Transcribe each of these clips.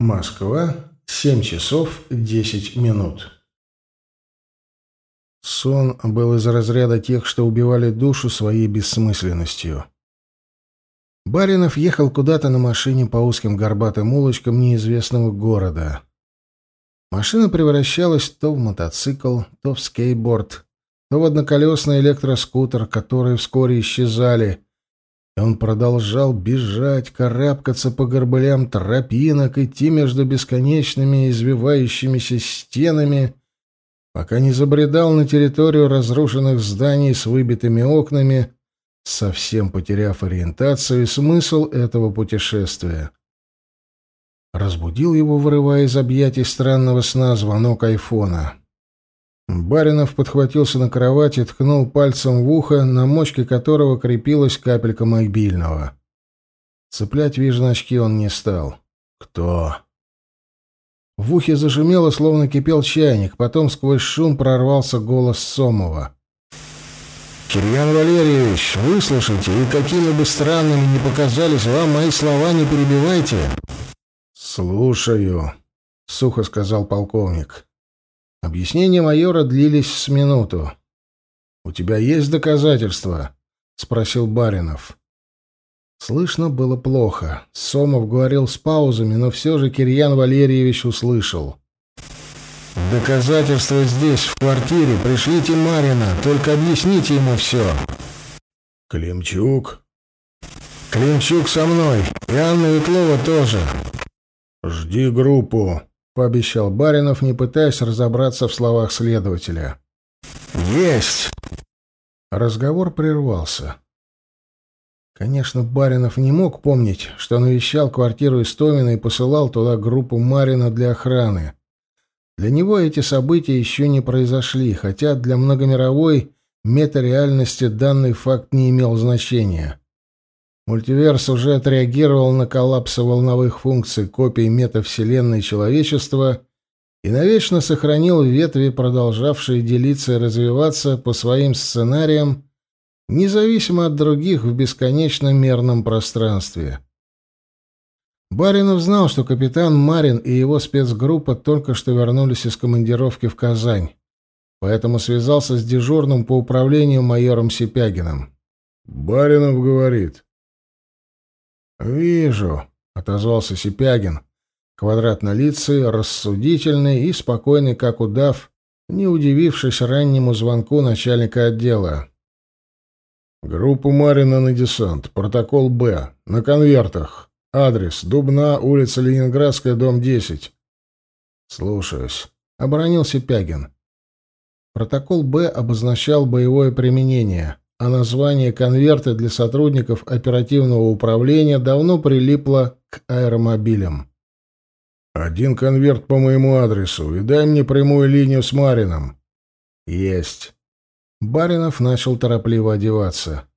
Москва, 7 часов 10 минут. Сон был из разряда тех, что убивали душу своей бессмысленностью. Баринов ехал куда-то на машине по узким горбатым улочкам неизвестного города. Машина превращалась то в мотоцикл, то в скейтборд, то в одноколесный электроскутер, которые вскоре исчезали, он продолжал бежать, карабкаться по горбылям тропинок, идти между бесконечными извивающимися стенами, пока не забредал на территорию разрушенных зданий с выбитыми окнами, совсем потеряв ориентацию и смысл этого путешествия. Разбудил его, вырывая из объятий странного сна, звонок айфона. Баринов подхватился на кровати, ткнул пальцем в ухо, на мочке которого крепилась капелька мобильного. Цеплять вижно очки он не стал. «Кто?» В ухе зашумело, словно кипел чайник, потом сквозь шум прорвался голос Сомова. «Кирьян Валерьевич, выслушайте, и какими бы странными ни показались вам мои слова, не перебивайте!» «Слушаю», — сухо сказал полковник. Объяснения майора длились с минуту. «У тебя есть доказательства?» — спросил Баринов. Слышно было плохо. Сомов говорил с паузами, но все же Кирьян Валерьевич услышал. «Доказательства здесь, в квартире. Пришлите Марина. Только объясните ему все». «Климчук?» «Климчук со мной. И Анна Ветлова тоже». «Жди группу», пообещал Баринов, не пытаясь разобраться в словах следователя. «Есть!» Разговор прервался. Конечно, Баринов не мог помнить, что навещал квартиру Истомина и посылал туда группу Марина для охраны. Для него эти события еще не произошли, хотя для многомировой метареальности данный факт не имел значения. Мультиверс уже отреагировал на коллапс волновых функций копий метавселенной человечества и навечно сохранил ветви, продолжавшие делиться и развиваться по своим сценариям, независимо от других в бесконечном мерном пространстве. Баринов знал, что капитан Марин и его спецгруппа только что вернулись из командировки в Казань, поэтому связался с дежурным по управлению майором Сипягиным. «Баринов говорит», «Вижу», — отозвался Сипягин, квадратнолицый, рассудительный и спокойный, как удав, не удивившись раннему звонку начальника отдела. «Группу Марина на десант. Протокол «Б». На конвертах. Адрес. Дубна, улица Ленинградская, дом 10». «Слушаюсь», — оборонился Пягин. Протокол «Б» обозначал боевое применение а название конверта для сотрудников оперативного управления давно прилипло к аэромобилям. «Один конверт по моему адресу и дай мне прямую линию с Марином». «Есть». Баринов начал торопливо одеваться.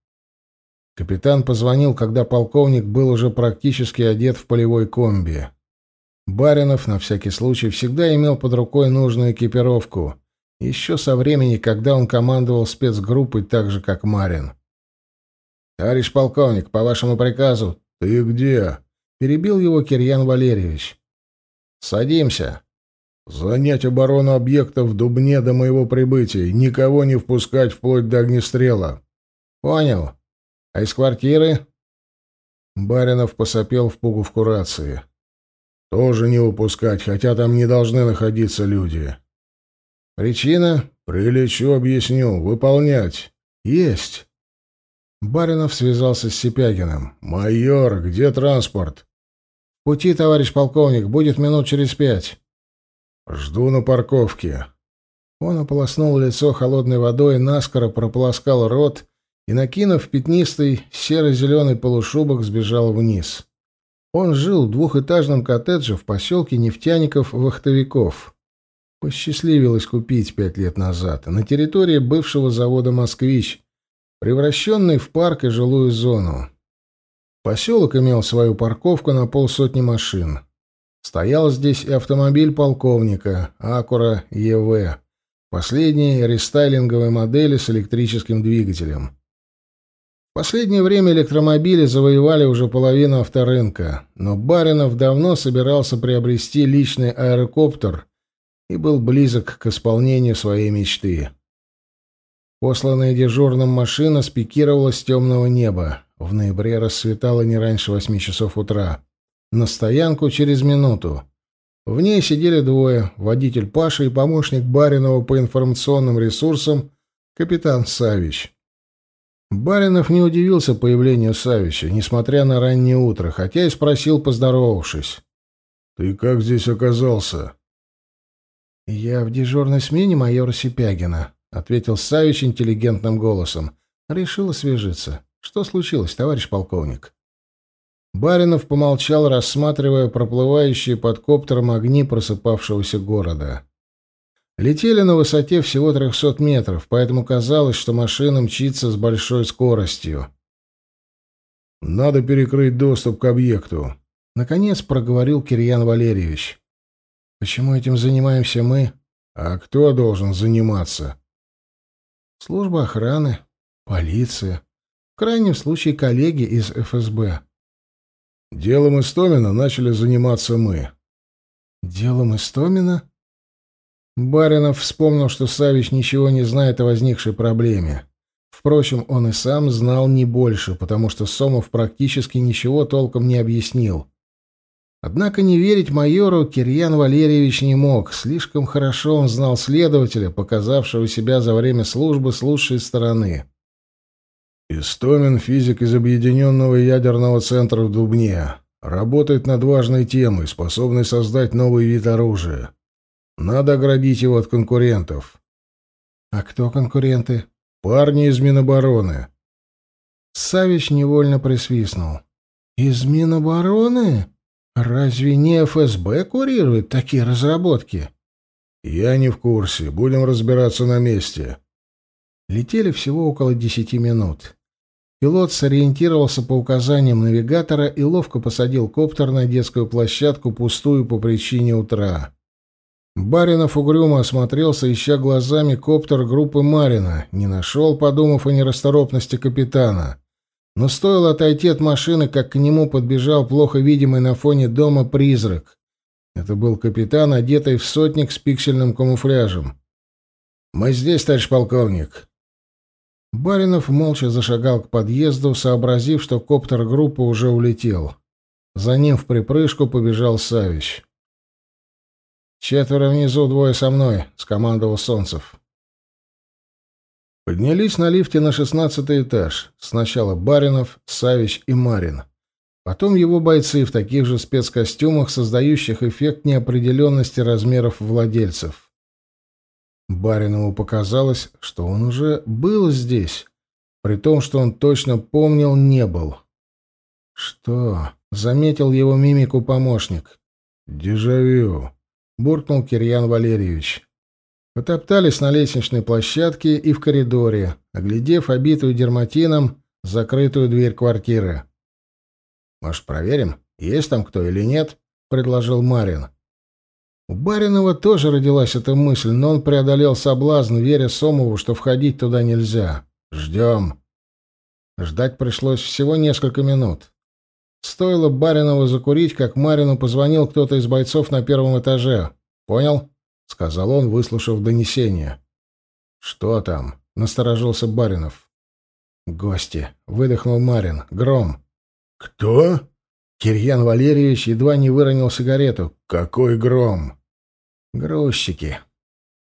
Капитан позвонил, когда полковник был уже практически одет в полевой комби. Баринов на всякий случай всегда имел под рукой нужную экипировку — еще со времени, когда он командовал спецгруппой так же, как Марин. «Товарищ полковник, по вашему приказу...» «Ты где?» — перебил его Кирьян Валерьевич. «Садимся». «Занять оборону объекта в Дубне до моего прибытия, никого не впускать вплоть до огнестрела». «Понял. А из квартиры?» Баринов посопел в пуговку рации. «Тоже не выпускать, хотя там не должны находиться люди. Причина? Прилечу, объясню. Выполнять. Есть. Баринов связался с Сипягиным. «Майор, где транспорт?» «Пути, товарищ полковник, будет минут через пять». «Жду на парковке». Он ополоснул лицо холодной водой, наскоро прополоскал рот и, накинув пятнистый серо-зеленый полушубок, сбежал вниз. Он жил в двухэтажном коттедже в поселке нефтяников-вахтовиков посчастливилось купить пять лет назад на территории бывшего завода «Москвич», превращенный в парк и жилую зону. Поселок имел свою парковку на полсотни машин. Стоял здесь и автомобиль полковника «Акура ЕВ», последней рестайлинговой модели с электрическим двигателем. В последнее время электромобили завоевали уже половину авторынка, но Баринов давно собирался приобрести личный аэрокоптер – и был близок к исполнению своей мечты. Посланная дежурным машина спикировала с темного неба. В ноябре расцветало не раньше восьми часов утра. На стоянку через минуту. В ней сидели двое — водитель Паша и помощник Баринова по информационным ресурсам капитан Савич. Баринов не удивился появлению Савича, несмотря на раннее утро, хотя и спросил, поздоровавшись. «Ты как здесь оказался?» «Я в дежурной смене майора Сипягина», — ответил Савич интеллигентным голосом. Решил освежиться. «Что случилось, товарищ полковник?» Баринов помолчал, рассматривая проплывающие под коптером огни просыпавшегося города. Летели на высоте всего 300 метров, поэтому казалось, что машина мчится с большой скоростью. «Надо перекрыть доступ к объекту», — наконец проговорил Кирьян Валерьевич. Почему этим занимаемся мы? А кто должен заниматься? Служба охраны, полиция, в крайнем случае коллеги из ФСБ. Делом Истомина начали заниматься мы. Делом Истомина? Баринов вспомнил, что Савич ничего не знает о возникшей проблеме. Впрочем, он и сам знал не больше, потому что Сомов практически ничего толком не объяснил. Однако не верить майору Кирьян Валерьевич не мог. Слишком хорошо он знал следователя, показавшего себя за время службы с лучшей стороны. Истомин — физик из Объединенного ядерного центра в Дубне. Работает над важной темой, способный создать новый вид оружия. Надо оградить его от конкурентов. А кто конкуренты? Парни из Минобороны. Савич невольно присвистнул. Из Минобороны? Разве не ФСБ курирует такие разработки? Я не в курсе. Будем разбираться на месте. Летели всего около десяти минут. Пилот сориентировался по указаниям навигатора и ловко посадил коптер на детскую площадку, пустую по причине утра. Баринов угрюмо осмотрелся, ища глазами коптер группы Марина, не нашел, подумав о нерасторопности капитана — но стоило отойти от машины, как к нему подбежал плохо видимый на фоне дома призрак. Это был капитан, одетый в сотник с пиксельным камуфляжем. «Мы здесь, товарищ полковник». Баринов молча зашагал к подъезду, сообразив, что коптер группы уже улетел. За ним в припрыжку побежал Савич. «Четверо внизу, двое со мной», — скомандовал Солнцев. Поднялись на лифте на шестнадцатый этаж. Сначала Баринов, Савич и Марин. Потом его бойцы в таких же спецкостюмах, создающих эффект неопределенности размеров владельцев. Баринову показалось, что он уже был здесь, при том, что он точно помнил, не был. «Что?» — заметил его мимику помощник. «Дежавю», — буркнул Кирьян Валерьевич потоптались на лестничной площадке и в коридоре, оглядев обитую дерматином закрытую дверь квартиры. «Может, проверим, есть там кто или нет?» — предложил Марин. У Баринова тоже родилась эта мысль, но он преодолел соблазн, веря Сомову, что входить туда нельзя. «Ждем». Ждать пришлось всего несколько минут. Стоило Баринову закурить, как Марину позвонил кто-то из бойцов на первом этаже. «Понял?» — сказал он, выслушав донесение. «Что там?» — насторожился Баринов. «Гости!» — выдохнул Марин. «Гром!» «Кто?» Кирьян Валерьевич едва не выронил сигарету. «Какой гром!» «Грузчики!»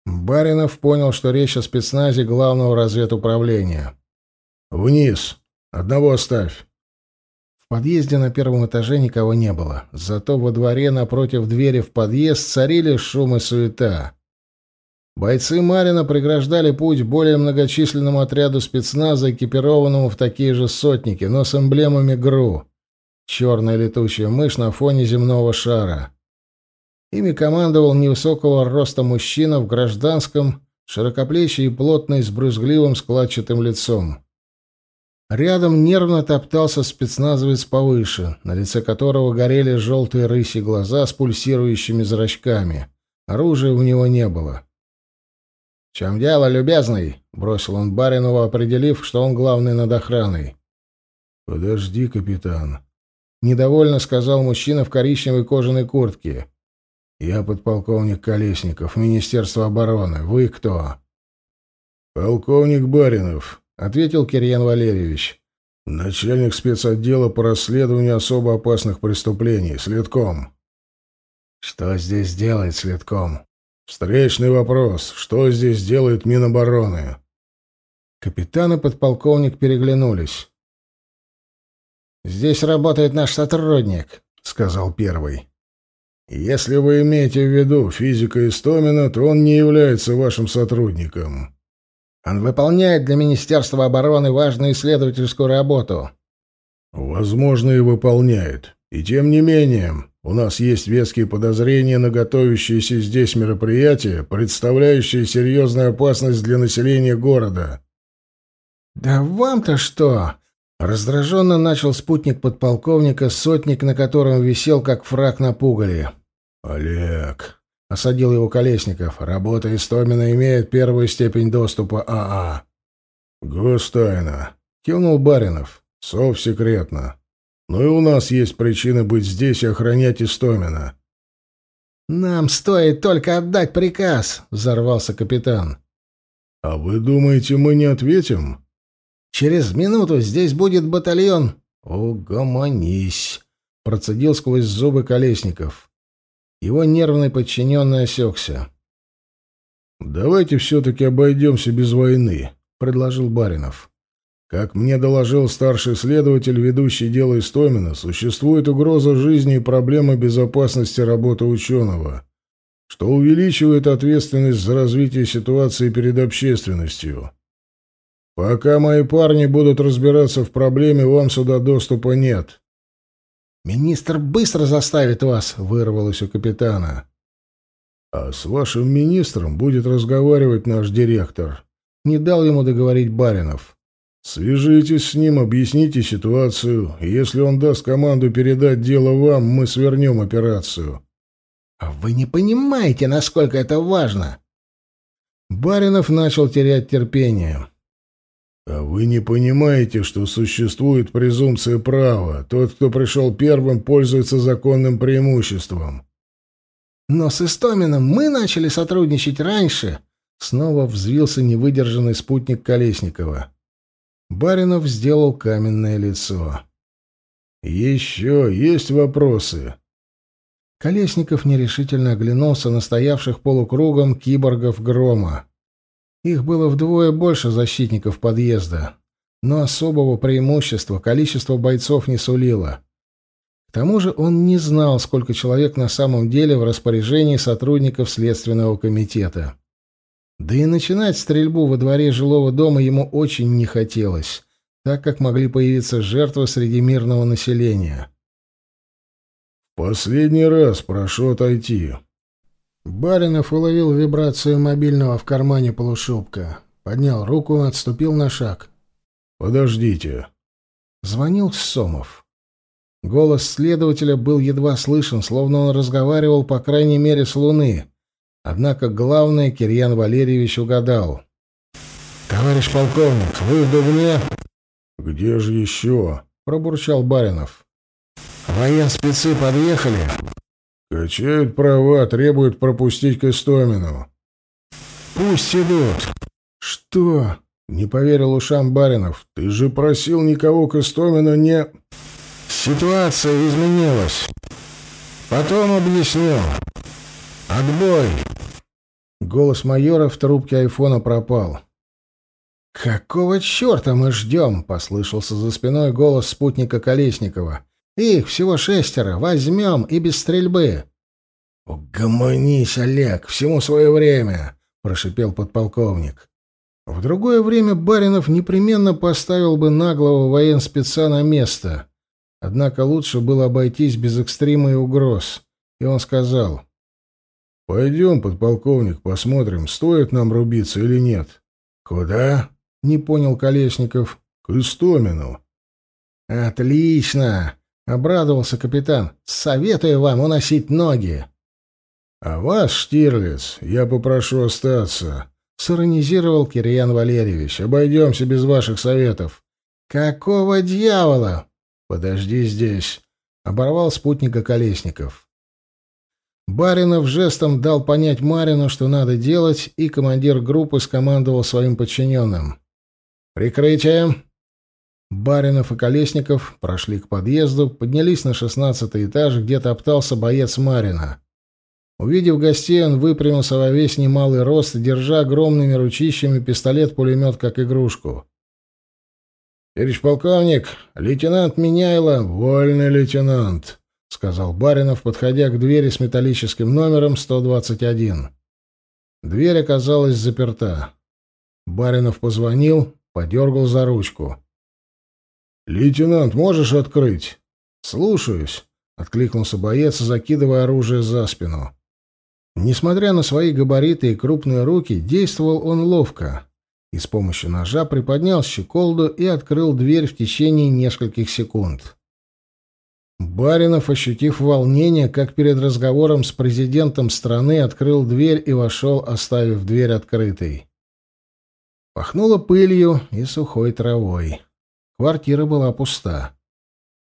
Баринов понял, что речь о спецназе главного разведуправления. «Вниз! Одного оставь!» подъезде на первом этаже никого не было. Зато во дворе напротив двери в подъезд царили шум и суета. Бойцы Марина преграждали путь более многочисленному отряду спецназа, экипированному в такие же сотники, но с эмблемами ГРУ. Черная летучая мышь на фоне земного шара. Ими командовал невысокого роста мужчина в гражданском, широкоплечий и плотный, с брызгливым складчатым лицом. Рядом нервно топтался спецназовец повыше, на лице которого горели желтые рыси глаза с пульсирующими зрачками. Оружия у него не было. Чем дело, любезный?» — бросил он Баринова, определив, что он главный над охраной. «Подожди, капитан», — недовольно сказал мужчина в коричневой кожаной куртке. «Я подполковник Колесников, Министерство обороны. Вы кто?» «Полковник Баринов», — ответил Кирьян Валерьевич. «Начальник спецотдела по расследованию особо опасных преступлений, следком». «Что здесь делает следком?» «Встречный вопрос. Что здесь делает Минобороны?» Капитан и подполковник переглянулись. «Здесь работает наш сотрудник», — сказал первый. «Если вы имеете в виду физика Истомина, то он не является вашим сотрудником», он выполняет для Министерства обороны важную исследовательскую работу. Возможно, и выполняет. И тем не менее, у нас есть веские подозрения на готовящиеся здесь мероприятия, представляющие серьезную опасность для населения города. Да вам-то что? Раздраженно начал спутник подполковника, сотник на котором висел, как фраг на пугале. «Олег, осадил его Колесников. Работа Истомина имеет первую степень доступа АА. Густойно. Кивнул Баринов. Сов секретно. Ну и у нас есть причина быть здесь и охранять Истомина. Нам стоит только отдать приказ, взорвался капитан. А вы думаете, мы не ответим? Через минуту здесь будет батальон. Угомонись, процедил сквозь зубы Колесников. Его нервный подчиненный осекся. «Давайте все-таки обойдемся без войны», — предложил Баринов. «Как мне доложил старший следователь, ведущий дело Истомина, существует угроза жизни и проблема безопасности работы ученого, что увеличивает ответственность за развитие ситуации перед общественностью. Пока мои парни будут разбираться в проблеме, вам сюда доступа нет». «Министр быстро заставит вас!» — вырвалось у капитана. «А с вашим министром будет разговаривать наш директор», — не дал ему договорить Баринов. «Свяжитесь с ним, объясните ситуацию. Если он даст команду передать дело вам, мы свернем операцию». А «Вы не понимаете, насколько это важно!» Баринов начал терять терпение. А вы не понимаете, что существует презумпция права. Тот, кто пришел первым, пользуется законным преимуществом. Но с Истомином мы начали сотрудничать раньше. Снова взвился невыдержанный спутник Колесникова. Баринов сделал каменное лицо. Еще есть вопросы. Колесников нерешительно оглянулся на стоявших полукругом киборгов грома. Их было вдвое больше защитников подъезда, но особого преимущества количество бойцов не сулило. К тому же он не знал, сколько человек на самом деле в распоряжении сотрудников Следственного комитета. Да и начинать стрельбу во дворе жилого дома ему очень не хотелось, так как могли появиться жертвы среди мирного населения. «Последний раз прошу отойти», Баринов уловил вибрацию мобильного в кармане полушубка, поднял руку, отступил на шаг. «Подождите». Звонил Сомов. Голос следователя был едва слышен, словно он разговаривал, по крайней мере, с Луны. Однако главное Кирьян Валерьевич угадал. «Товарищ полковник, вы в Дубне?» «Где же еще?» — пробурчал Баринов. «Военспецы подъехали. Качают права, требуют пропустить к Истомину. Пусть идут. Что? Не поверил ушам Баринов. Ты же просил никого к Истомину не... Ситуация изменилась. Потом объясню. Отбой. Голос майора в трубке айфона пропал. «Какого черта мы ждем?» — послышался за спиной голос спутника Колесникова. Их всего шестеро. Возьмем и без стрельбы. — Угомонись, Олег, всему свое время, — прошипел подполковник. В другое время Баринов непременно поставил бы наглого военспеца на место. Однако лучше было обойтись без экстрима и угроз. И он сказал, — Пойдем, подполковник, посмотрим, стоит нам рубиться или нет. — Куда? — не понял Колесников. — К Истомину. — Отлично! Обрадовался капитан. «Советую вам уносить ноги!» «А вас, Штирлиц, я попрошу остаться», — сиронизировал Кирьян Валерьевич. «Обойдемся без ваших советов». «Какого дьявола?» «Подожди здесь», — оборвал спутника Колесников. Баринов жестом дал понять Марину, что надо делать, и командир группы скомандовал своим подчиненным. «Прикрытие!» Баринов и Колесников прошли к подъезду, поднялись на шестнадцатый этаж, где топтался боец Марина. Увидев гостей, он выпрямился во весь немалый рост, держа огромными ручищами пистолет-пулемет как игрушку. «Товарищ полковник, лейтенант Меняйло, вольный лейтенант», — сказал Баринов, подходя к двери с металлическим номером 121. Дверь оказалась заперта. Баринов позвонил, подергал за ручку. «Лейтенант, можешь открыть?» «Слушаюсь», — откликнулся боец, закидывая оружие за спину. Несмотря на свои габариты и крупные руки, действовал он ловко и с помощью ножа приподнял щеколду и открыл дверь в течение нескольких секунд. Баринов, ощутив волнение, как перед разговором с президентом страны, открыл дверь и вошел, оставив дверь открытой. Пахнуло пылью и сухой травой. Квартира была пуста.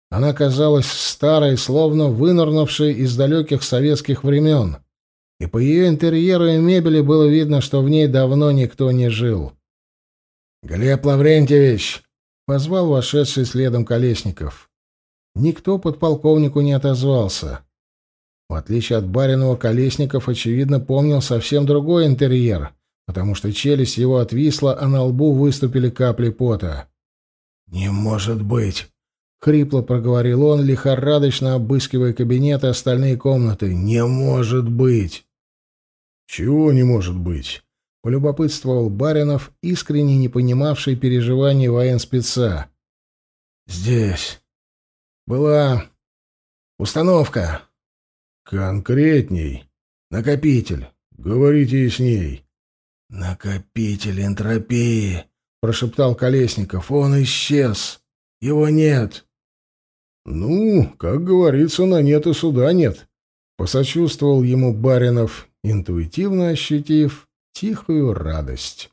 Она казалась старой, словно вынырнувшей из далеких советских времен, и по ее интерьеру и мебели было видно, что в ней давно никто не жил. «Глеб Лаврентьевич!» — позвал вошедший следом Колесников. Никто подполковнику не отозвался. В отличие от Баринова, Колесников, очевидно, помнил совсем другой интерьер, потому что челюсть его отвисла, а на лбу выступили капли пота. «Не может быть!» — хрипло проговорил он, лихорадочно обыскивая кабинет и остальные комнаты. «Не может быть!» «Чего не может быть?» — полюбопытствовал Баринов, искренне не понимавший переживаний военспеца. «Здесь была установка. Конкретней. Накопитель. Говорите с ней. «Накопитель энтропии», — прошептал Колесников. «Он исчез. Его нет». «Ну, как говорится, на нет и суда нет», — посочувствовал ему Баринов, интуитивно ощутив тихую радость.